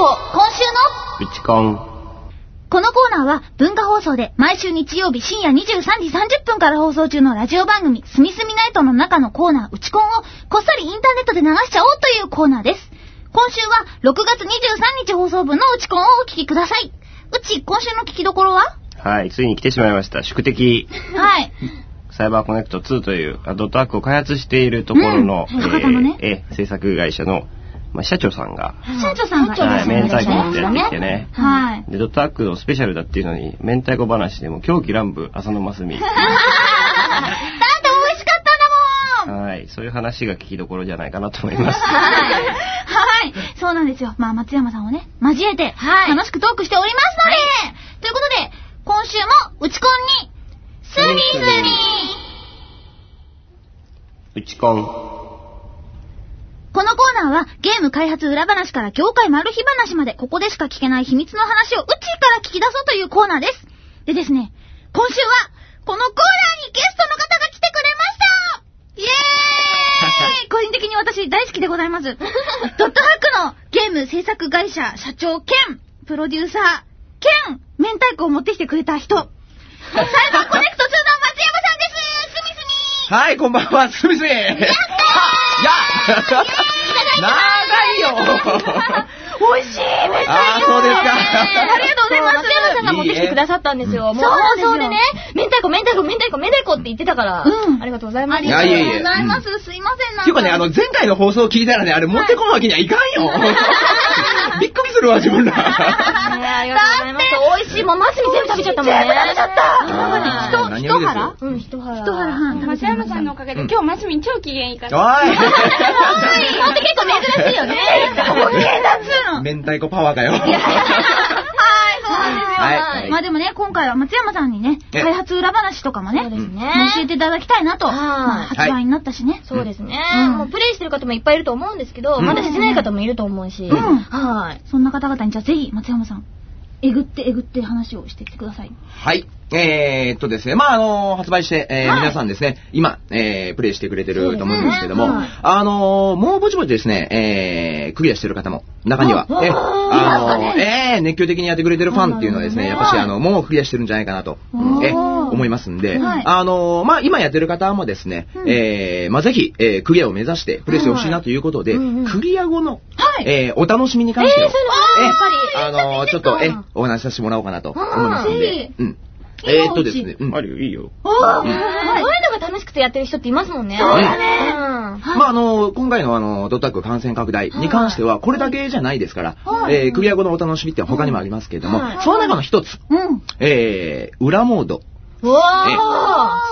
ト、今週うちこん。の、このコーナーは文化放送で毎週日曜日深夜23時30分から放送中のラジオ番組、すみすみナイトの中のコーナー、うちこんをこっそりインターネットで流しちゃおうというコーナーです。今週は6月23日放送分のうちこんをお聞きください。うち、今週の聞きどころは？はい、ついに来てしまいました。宿敵、はい。サイバーコネクト2というあドットアックを開発しているところの、うん博多のねえーえー制作会社の、まあ、社長さんが、社長さんがはい、明太子持ってやってきてね。ね。はい。で、ドットアックのスペシャルだっていうのに、明太子話でも狂気乱舞、浅野真澄。だって美味しかったんだもんはい、そういう話が聞きどころじゃないかなと思います。はい。はい。そうなんですよ。まあ、松山さんをね、交えて、はい楽しくトークしておりますので、ということで、今週も、うちこんに、スミスミうちこん。ナーは、ゲーム開発裏話から業界マル秘話まで、ここでしか聞けない秘密の話をうちから聞き出そうというコーナーです。でですね、今週は、このコーナーにゲストの方が来てくれましたイエーイ 個人的に私大好きでございます。ドットハックのゲーム制作会社社長兼、プロデューサー兼、明太子を持ってきてくれた人。サイバーコネクト2の松山さんですすみすみはい、こんばんは、すみすみ。やっ 長いよ。美味しいあーそうですか。ありがとうございます。松山さんが持ってきてくださったんですよ。もうそうでね、明太子、明太子、明太子、明太子って言ってたから、うん。ありがとうございます。ありがとういやいやいやございます。すいません、なんっていうかね、あの、前回の放送を聞いたらね、あれ持ってこんわけにはいかんよ。びっくりするわ、自分ら。ねありがとうございます。美味しい。もうマスミ全部食べちゃったもんね。全部食べちゃったあー人何よりですよ一腹？うん、一腹。一腹松山さんのおかげで、うん今日マスミン超機嫌いいから。おいほんと結構珍しいよね。ご機嫌だっつうの。明太子パワーかよ。はい、まあでもね、今回は松山さんにね、え開発裏話とかもね、教えていただきたいなと、発売になったしね。そうですね、うん。もうプレイしてる方もいっぱいいると思うんですけど、うん。まだしてない方もいると思うし、うん。はい。そんな方々にじゃあぜひ松山さん、えぐってえぐって話をしていってください。はい。えー、っとですね、まあ、あの発売して、えーはい。皆さんですね、今、えー、プレイしてくれてると思うんですけども、あのもうぼちぼちですね、えー、クリアしてる方も、中には、あえ、ああのえー、熱狂的にやってくれてるファンっていうのはですね、やっぱし、あの、もうクリアしてるんじゃないかなと、え、思いますんで、はい。あのまあ、今やってる方もですね、うん。えー、まあ、ぜひ、えー、クリアを目指してプレイしてほしいなということで、うんうんクリア後の、はい。えー、お楽しみに関しての、えーあのちょっと、え、お話しさせてもらおうかなと思いますんぜでひ、うん。えーっとですね、うん。あるよ、いいよ。おーそういうのが楽しくてやってる人ってい。ますもんね。そうだねうんまあ、あの、今回のあの、ドットアック感染拡大に関しては、これだけじゃないですから、はい。えークリア後のお楽しみって他にもありますけれども、はい。その中の一つ、うん。えー、裏モード、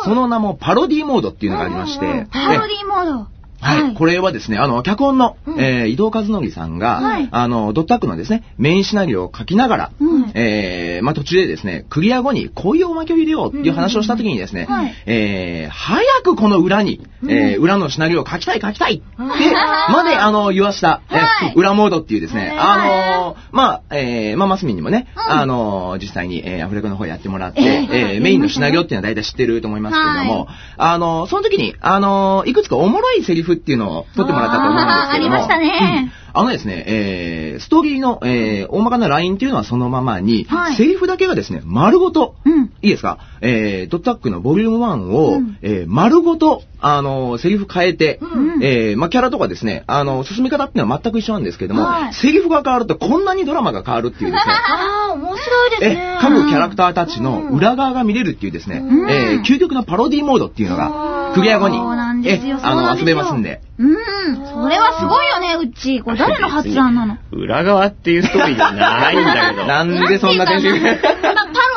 その名もパロディモードっていうのがありまして、パロディーモード。はい、これはですね、あの、脚本の、うん。えー伊藤和則さんが、はい。あの、ドットアックのですね、メインシナリオを書きながら、うん。えーまあ、途中でですね、クリア後にこういうおまけを入れようっていう話をした時にですね、うん。はい。えー早くこの裏に、えー裏のシナリオを書きたい書きたいって、う んまで、あの、言わした、えはい。裏モードっていうですね、はいあのまあ、えーまあ、マスミンにもね、うん。あの実際に、えーアフレコの方やってもらって、えメインのシナリオっていうのは大体知ってると思いますけれども、はい。あのその時に、あのいくつかおもろいセリフっていうのを取ってもらったと思うんですけども、ありましたね。うん。あのですね、えー、ストーリーの、えー、大まかなラインっていうのはそのままに、はい。セリフだけがですね、丸ごと、うん。いいですか？えー、ドットアックのボリューム1を、うん。えー、丸ごと、あのセリフ変えて、うん。えー、まあ、キャラとかですね、あの進み方っていうのは全く一緒なんですけども、はい。セリフが変わるとこんなにドラマが変わるっていうですね、ああ、面白いですえね。各キャラクターたちの裏側が見れるっていうですね、うん。えー究極のパロディモードっていうのが、クリア後にそうなん、ですよえあの、遊べますんで。うん。それはすごいよね、うち。これ誰の発案なの裏側っていうストーリーじゃないんだけど。なんでそんなテンション？まあパ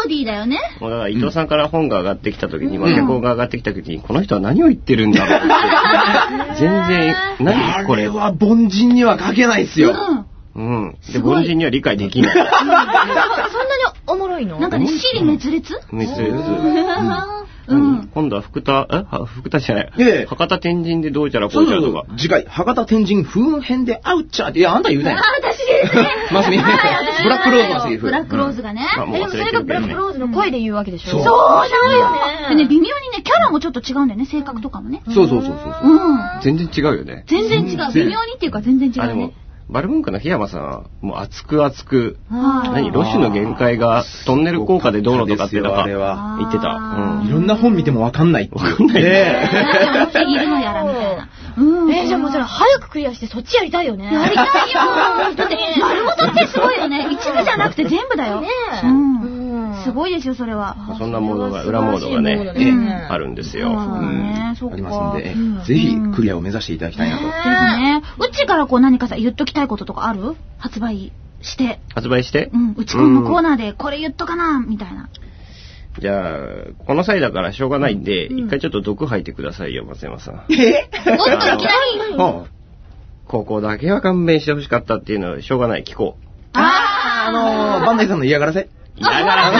ロディだよね。もうだから伊藤さんから本が上がってきた時に、んまあ脚本が上がってきた時に、この人は何を言ってるんだろうって。全然、何これ？これは凡人には書けないっすよ。うん。うん。で、凡人には理解できない。そそんなにおもろいの？なんかね、尻滅裂？滅裂。うん。今度は福田、え？は福田じゃない。ええ博多天神でどうちゃらこそううちゃらとか。次回、博多天神風雲編で会うっちゃって、いや、あんた言うたやん。私 ですね。マスミはい私ブラックローズのセリフブラックローズがね。うえ、でもそれがブラックローズの声で言うわけでしょそうそうなのよねでね、微妙にね、キャラもちょっと違うんだよね、性格とかもね。そうそうそうそうそう。うん。全然違うよね。全然違う。微妙にっていうか全然違うね。、バルブンクの檜山さんは、もう熱く熱く、はい何、ロッシュの限界がトンネル効果でどうのとかってなんかあれは。言ってた。あうんいろんな本見てもわかんないっていう。わかんないね不思議るのやらみたいな。うん。えー、じゃあもうそれ早くクリアしてそっちやりたいよね。やりたいよだって、丸ごとってすごいよね。一部じゃなくて全部だよ。ねえ。うん。うんすごいですよ、それは。そんなモードが、裏モードがね、あるんですよ。ありますんでうん、ぜひクリアを目指していただきたいなと。ですね。うちからこう何かさ、言っときたいこととかある？発売して。発売して？うん。うちこのコーナーでこれ言っとかな、みたいな。じゃあ、この際だからしょうがないんで、一回ちょっと毒吐いてくださいよ、松山さん。えおっと、いきなり？うんここだけは勘弁してほしかったっていうのはしょうがない、聞こう。あのー、バンダイさんの嫌がらせ？嫌がら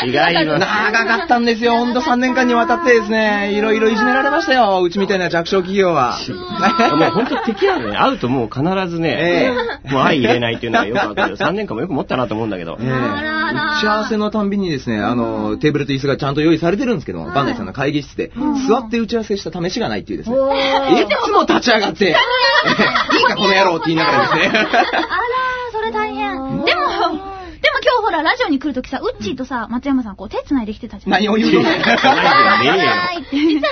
せ。違います。長かったんですよ。ほんと3年間にわたってですね、いろいろいじめられましたよ。うちみたいな弱小企業は。もう本当敵なのね。会うともう必ずね、もう愛入れないっていうのがよくわかる。3年間もよく持ったなと思うんだけど。ええ打ち合わせのたんびにですね、あの、テーブルと椅子がちゃんと用意されてるんですけども、バンダイさんの会議室で、座って打ち合わせした試しがないっていうですね。いつも立ち上がって、いいかこの野郎って言いながらですね。あらー、それ大ら、ラジオに来るときさ、ウッチーとさ、松山さん、こう、手繋いできてたじゃん。何を言うの？実は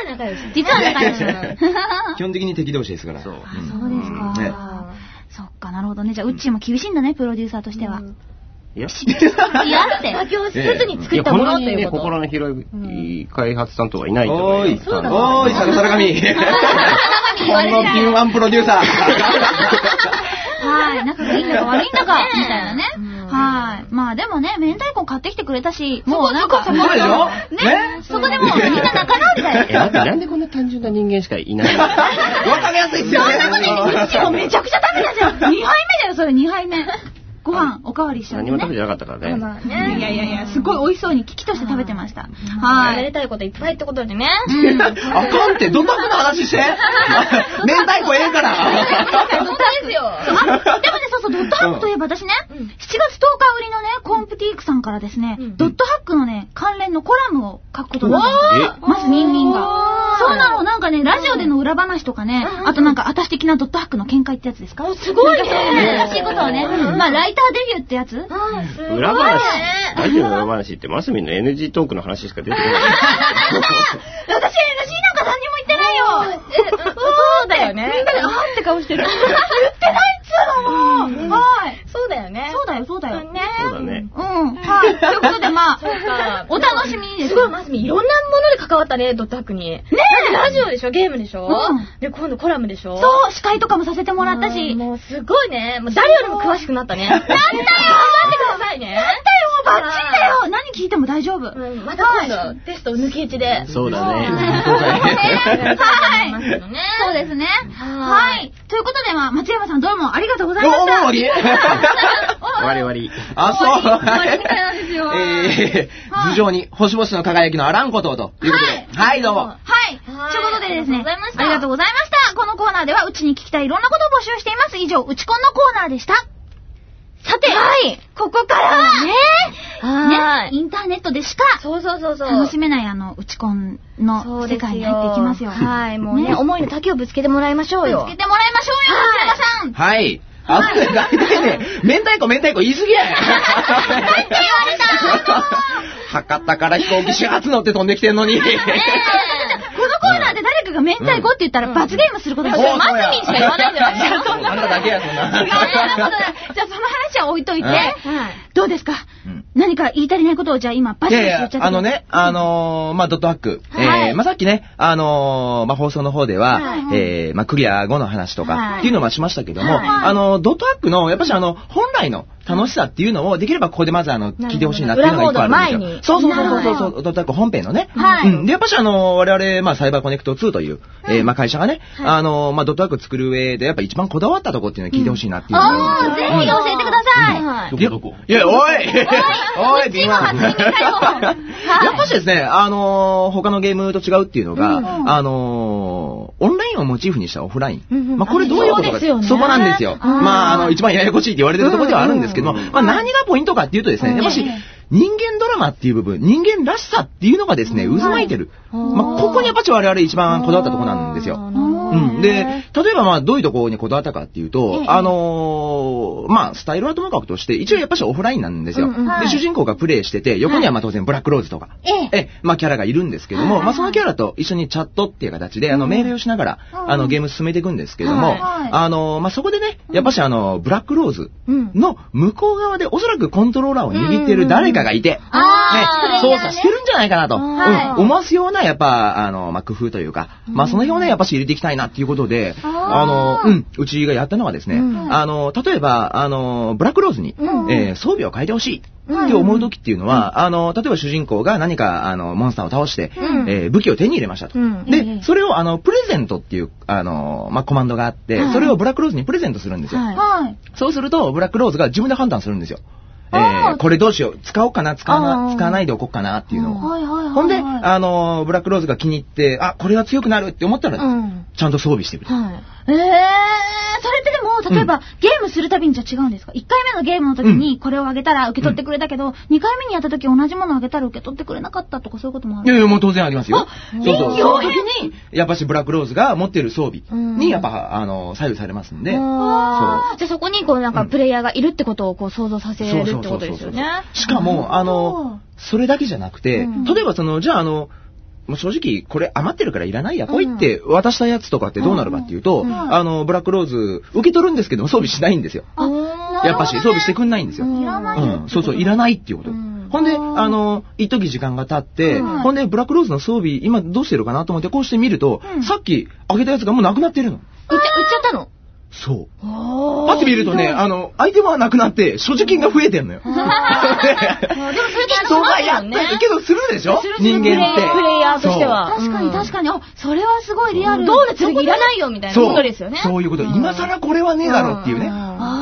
仲良し。実は仲良し。基本的に敵同士ですから。そうですか。ねそっか、なるほどね。じゃあ、ウッチーも厳しいんだね、プロデューサーとしては。いや、いやって。妥協せずに作ったものということ。心の広い開発担当はいないと思おーい、おーい、サラサラ髪。この敏腕プロデューサー。はい。仲がいいんだか悪いんだか、みたいなね。はい。まあでもね、明太子買ってきてくれたし、もうなんか、そうでしょ？ね、そこでもうみんな仲直りだよ。え、待って、なんでこんな単純な人間しかいないの？わかりやすいっすよね。うちもめちゃくちゃ食べたじゃん。2杯目だよ、それ2杯目。ご飯、おかわりしちゃってね。何も食べてなかったからね。まあね。いやいやいや、すごい美味しそうに危機として食べてました。はい。やりたいこといっぱいってことでね。うん。あかんって、ドタクの話して？明太子ええから。本当ですよ。でもね、そうドットハックといえば私ね、7月10日売りのね、コンプティークさんからですね、ドットハックのね、関連のコラムを書くことになったんですよ。まずミンミンが。そうなの、なんかね、ラジオでの裏話とかね、あとなんか、私的なドットハックの見解ってやつですか？すごいね。難しいことをね、まあ、ライターデビューってやつ？裏話、ラジオの裏話ってマスミンの NG トークの話しか出てこない。私 NG なんか何にも言ってないよ。そうだよね。みん。なであーって顔してる。言ってないっつうのもう。そうだよ。ね。そうだね。うん。はい。ということで、まあ お楽しみにですすごい、マスミ、いろんなもので関わったね、ドットハックに。ねえラジオでしょゲームでしょうんで、今度コラムでしょそう、司会とかもさせてもらったうんし。もうすごいね。もう誰よりも詳しくなったね。なんだよ頑張ってくださいね。なんだよ、バッチリだよ何聞いても大丈夫。うんまた今度、テスト抜き打ちで。そうだね。はい。ねそうですね。ははい。ということで、まあ、松山さんどうもありがとうございまおした。ーい終わり終わり。あ、そう。終わりみたいえ頭上に星々の輝きのアランコ島ということで。はい、どうも。はい。というはいことでですね、ありがとうございましたありがとうございました。このコーナーでは、うちに聞きたいいろんなことを募集しています。以上、うちこんのコーナーでした。さて、はい、ここからはね、ね、はい。インターネットでしかそうそうそうそう。楽しめない、あの、うちこんの世界に入っていきますよ。はい、もうね、ね思いの丈をぶつけてもらいましょうよ。つけてもらいましょうよ、松山さん。はい。あとね、大体ね、明太子明太子言い過ぎや。言われた博多から飛行機始発乗って飛んできてんのに。このコーナーで誰かが明太子って言ったら罰ゲームすることにしよう。うんマスミンしか言わないんじゃないですか。そんなあんただけや、そんな。違うそんなことないじゃあその話は置いといて。どうですか？うん何か言い足りないことをじゃあ今バシバシ言っちゃって、あのね、あのー、まあ、ドットハック。はい。えー、まあ、さっきね、あのー、まあ、放送の方では、はい。えー、まあ、クリア後の話とか、はいっていうのもしましたけども、はい。あの、ドットハックの、やっぱしあの、本来の楽しさっていうのを、できればここでまずあの、聞いてほしいなっていうのが一個あるんですよ。そうそうそうそう。そう、ドット本編のね。はい。うん。で、やっぱしあの、我々、まあ、サイバーコネクト2という、えー、まあ、会社がね、あの、まあ、ドットハック作る上で、やっぱ一番こだわったところっていうのを聞いてほしいなっていう。あー、あ。ぜひ教えてください。どこどこ？いや、おい。おい、うちも初耳だよ。はい。やっぱしですね、あのー他のゲームと違うっていうのが、うん。あのーオンラインをモチーフにしたオフライン。うんうんまあ、これどういうことか。そうですよね。そこなんですよ。あー。まあ、あの、一番ややこしいって言われてるところではあるんですけども、まあ、何がポイントかっていうとですね、やっぱし、人間ドラマっていう部分、人間らしさっていうのがですね、渦巻いてる。まあ、ここにやっぱし我々一番こだわったところなんですよ。うん。で、例えばまあ、どういうところにこだわったかっていうと、ええあのーまあ、スタイルはともかくとして、一応やっぱしオフラインなんですよ。うんで、主人公がプレイしてて、横にはまあ当然ブラックローズとか、ええ。ええ、まあキャラがいるんですけども、はいまあそのキャラと一緒にチャットっていう形で、あの、命令をしながら、うんあの、ゲーム進めていくんですけども、はいはい。あの、まあそこでね、やっぱしあの、ブラックローズうん。の向こう側でおそらくコントローラーを握ってる誰かがいて、ね、操作してるんじゃないかなと、はい。うん。思わすような、やっぱ、あの、まあ、工夫というか、まあ、その辺をね、やっぱし入れていきたいなっていうことで、あの、うん、うちがやったのはですね、うん。あの、例えば、あの、ブラックローズに、うん。えー装備を変えてほしい。って思う時っていうのは、あの、例えば主人公が何か、あの、モンスターを倒して、うん。えー武器を手に入れましたと。うん。ええで、それを、あの、プレゼントっていう、あの、まあ、コマンドがあって、はい。それをブラックローズにプレゼントするんですよ。はい。はい。そうすると、ブラックローズが自分で判断するんですよ。えあーー、これどうしよう。使おうかな、使わな、使わないでおこうかなっていうのを。ほんで、あのー、ブラックローズが気に入って、あ、これは強くなるって思ったら、うん。ちゃんと装備してくれる。はい。ええー、それってでも、例えば、ゲームするたびにじゃ違うんですか ?1 回目のゲームの時にこれをあげたら受け取ってくれたけど、2回目にやった時同じものをあげたら受け取ってくれなかったとかそういうこともある？いやいや、もう当然ありますよ。あそうそう。その時に、やっぱしブラックローズが持ってる装備うんに、やっぱ、あの、左右されますんで。あー。じゃあそこにこうなんかプレイヤーがいるってことをこう想像させるってことですよね。しかも、あの、それだけじゃなくて、うん。例えばその、じゃああの、もう正直、これ余ってるからいらないや、ポイって渡したやつとかってどうなるかっていうと、うん。あの、ブラックローズ、受け取るんですけども装備しないんですよ。あ、やっぱし、装備してくんないんですよ。うん。いらないようん、そうそう、いらないっていうこと。うん。ほんで、あの、一時時間が経って、うん。ほんで、ブラックローズの装備、今どうしてるかなと思って、こうして見ると、うん。さっきあげたやつがもうなくなってるの。売っちゃったの？そう。あパッて見るとね、あの、アイテムはなくなって、所持金が増えてんのよ。でもそれ人がやったけどするでしょ？人間って。プレイヤーとしては。確かに確かに。あ、それはすごいリアル。ドーナツいらないよみたいなそう。ことですよね。そういうこと。今更これはねえだろっていうね。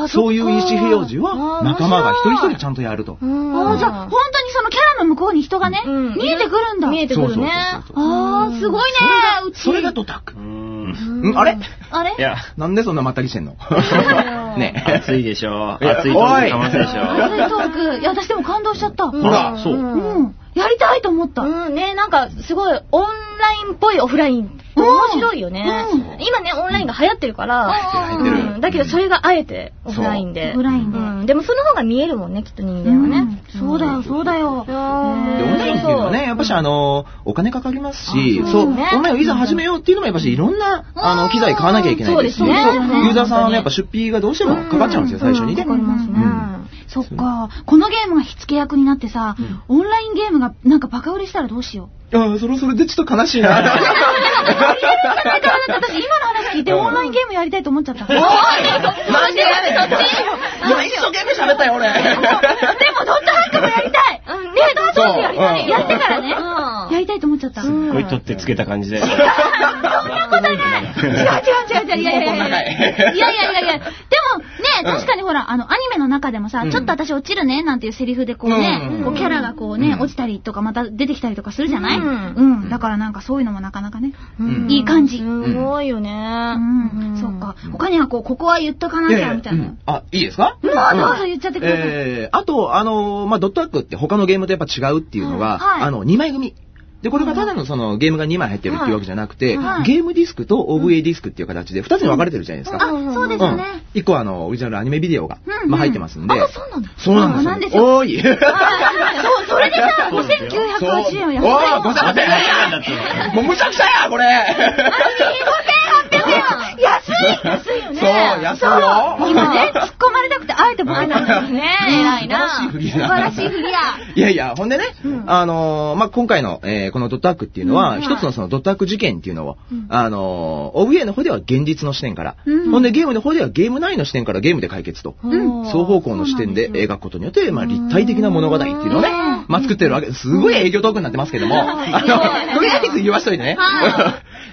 そういう意思表示あはー仲間が一人一人ちゃんとやると。あーじゃあ、本当にそのキャラの向こうに人がね、うん見えてくるんだ。見えてくるね。そうそうそうあー、すごいね。それがドタックう。ーん。うんあれ？あれ？いや、なんでそんなまったりしてんの？ねえ。暑いでしょ。暑いとかませでし熱いょ。トーク。いや、私でも感動しちゃった。うんほらそううん。やりたいと思った。うん、ね、なんか、すごい、オンラインっぽいオフライン面白いよね。うん。今ね、オンラインが流行ってるから、だけどそれがあえてオフラインで。オフラインで。うん、でもその方が見えるもんね、きっと人間はね。うん。そうだよ、そうだよ。オンラインっていうのはね、やっぱしあの、お金かかりますし、あそう、オンそうね。ラインをいざ始めようっていうのもやっぱしいろんな、あの、機材買わなきゃいけないですし、そうですね。そうユーザーさんはね、やっぱ出費がどうしてもかかっちゃうんですよ、最初にね。か。かります。ね。そっか。このゲームが火付け役になってさ、オンラインゲームがなんかバカ売れしたらどうしよう？ああ、それそれでちょっと悲しいな。私今の話聞いてオンラインゲームやりたいと思っちゃった。でもなんでやねん、そっち今一生懸命喋ったよ、俺。ドットハックもやりたいうんねドットハックやりたいそうやってからねうんやりたいと思っちゃった。すっごい取ってつけた感じで。違う違う違う違う。いやいやいやいや。いやいやいやいや。でもね、確かにほら、あの、アニメの中でもさ、うんちょっと私落ちるね、なんていうセリフでこうねキャラがこうねう、ん落ちたりとかまた出てきたりとかするじゃない？うんうん。だからなんかそういうのもなかなかね。うんいい感じすごいよね。うん。そっか。他にはこう、ここは言っとかなきゃ、みたいな。うんあ、いいですか？うんあどうぞ言っちゃってください。えー、あと、あのー、まあ、ドットアックって他のゲームとやっぱ違うっていうのが、あの、2枚組。で、これがただのそのゲームが2枚入ってるっていうわけじゃなくて、はいゲームディスクと OVA ディスクっていう形で2つに分かれてるじゃないですか。あ、そうですよね。1個はあの、オリジナルアニメビデオが、うんうんまあ、入ってますんで。あ、そうなんだ。そうなんですよ。おーい。そう、それでさ、そうですよ5980円を安い。おー、ごめんなさい。もうむちゃくちゃや、これ。5800円安い安いよね。そう安いよ。今ね、突っ込まれたくて、あえてボケたんですね。偉いな。素晴らしい振り素晴らしいや。いやいや、ほんでね、あのーまあ、今回の、えーこのドットアックっていうのは、うん。一つのそのドットアック事件っていうのを、あのー OVA の方では現実の視点から、うん。ほんでゲームの方ではゲーム内の視点からゲームで解決と、うん。双方向の視点で描くことによって、まあ、立体的な物語っていうのをね、まあ、作ってるわけです。すごい営業トークになってますけども、あの、とりあえず言わしといてね。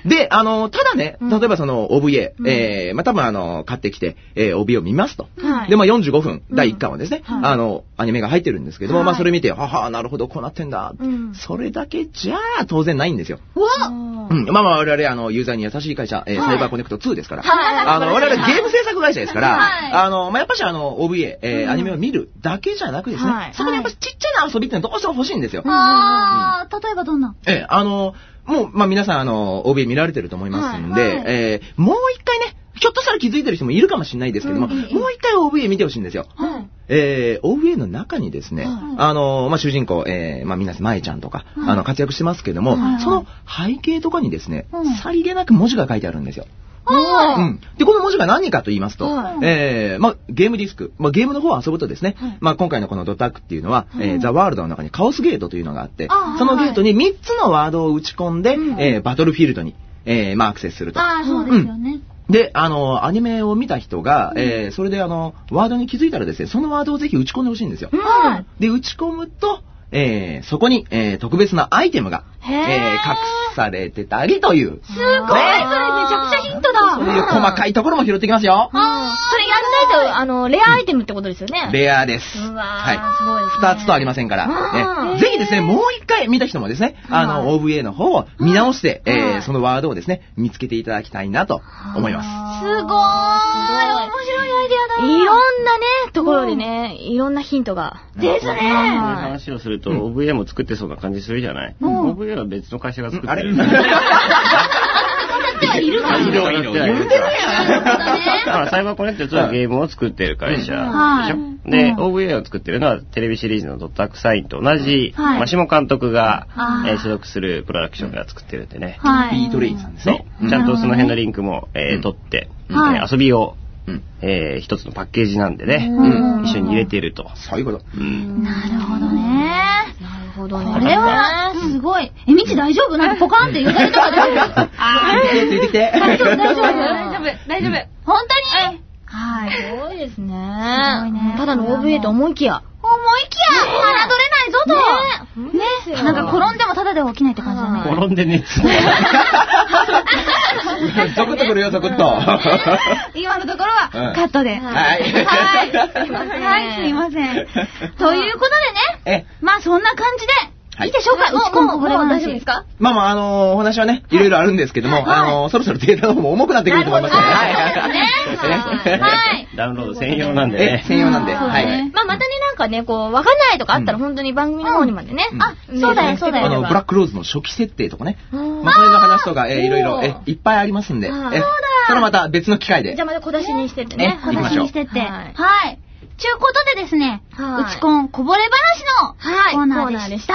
で、あの、ただね、例えばその OVA、えーまあ、多分あの、買ってきて、えー OVA を見ますと。はい。で、まあ、45分、第1巻はですね、はい。あの、アニメが入ってるんですけども、はい。まあ、それ見て、はは、なるほど、こうなってんだ。うん。それだけじゃあ、当然ないんですよ。うわうん。まあまあ、我々、あの、ユーザーに優しい会社、えーはい。サイバーコネクト2ですから。はい。あの、我々ゲーム制作会社ですから、はい。あの、まあ、やっぱしあの、OVA、えーアニメを見るだけじゃなくですね、はい。そこにやっぱしちっちゃな遊びってのはどうしても欲しいんですよ。あー、例えばどんな？ええ、あの、もう、まあ皆さん、あの、OVA 見られてると思いますんで、はい。はい。えーもう一回ね、ひょっとしたら気づいてる人もいるかもしれないですけども、うんもう一回 OVA 見てほしいんですよ。はい。えー、OVA の中にですね、はい。あの、まあ、主人公、えー、まあ、皆さん、舞ちゃんとか、はい。あの、活躍してますけども、はい。その背景とかにですね、うん。さりげなく文字が書いてあるんですよ。はうん。で、この文字が何かと言いますと、はいえー、まあ、ゲームディスク、まあ、ゲームの方を遊ぶとですね、はいまあ、今回のこのドタックっていうのは、えー、ザ・ワールドの中にカオスゲートというのがあってあ、そのゲートに3つのワードを打ち込んで、うんえー、バトルフィールドに、えー、まあ、アクセスすると。ああ、そうですよね。で、あの、アニメを見た人が、えー、それであの、ワードに気づいたらですね、そのワードをぜひ打ち込んでほしいんですよ。はい。で、打ち込むと、えー、そこに、えー、特別なアイテムが、えー、隠されてたりという、すごいそれめちゃくちゃヒントだそういう細かいところも拾ってきますよ。それやらないと、あの、レアアイテムってことですよね。レアです。はい。すごいですね。二つとありませんから。うんねぜひですね、もう一回見た人もですね、あの、はい OVA の方を見直して、えそのワードをですね、見つけていただきたいなと思います。すごーい。面白いアイデアだ。いろんなね、ね、いろんなヒントが。ですね。そういうは話をすると、うん。OVA も作ってそうな感じするじゃない、うん ?OVA は別の会社が作ってあれ？る。いるかいるサイバーコネクトはゲームを作ってる会社。で OVA を作ってるのはテレビシリーズのドットアクサインと同じ、は下監督が、所属するプロダクションが作ってるんでね。はい。ビートレインさん。ですね。。ちゃんとその辺のリンクも、取って、遊びを、うん。えー一つのパッケージなんでね、うん一緒に入れてると。そういうこと。うんなるほどね。い。なるほどね。これは、すごい。え、みち大丈夫？なんかポカンって言うたりとか 大丈夫あついてきて、ついてきて。大丈夫、大丈夫。大丈夫、大丈夫。本当に？はい。すごいですね。すごいねただの OVA と思いきや。思いきや、侮れないぞと。ねなんか転んでもただでは起きないって感じだね。転んでね、ゾクッとくるよ、ゾクッと。今のところはうんカットで。はいはい。すいませんはい、すいません。ということでね、え、まあそんな感じで、はいいいでしょうか？もう、もう、大丈夫ですか？まあまあ、あのーお話はね、いろいろあるんですけども、はいあのーそろそろデータの方も重くなってくると思いますので。はいほどね はいはい。ダウンロード専用なんでえね、。専用なんで。はい。まあ、またね、かね、こう、わかんないとかあったら、うん本当に番組の方にまでね。うんあそうだよそうだよあの、ブラックローズの初期設定とかね。うんまあ、それの話とか、えーいろいろ、え、いっぱいありますんで。え、はいそれはまた別の機会でじゃ。あまた小出しにしてってね。え行きましにしてって。はいはい。ちゅうことでですね、はいうちこんこぼれ話のはいコーナーでした。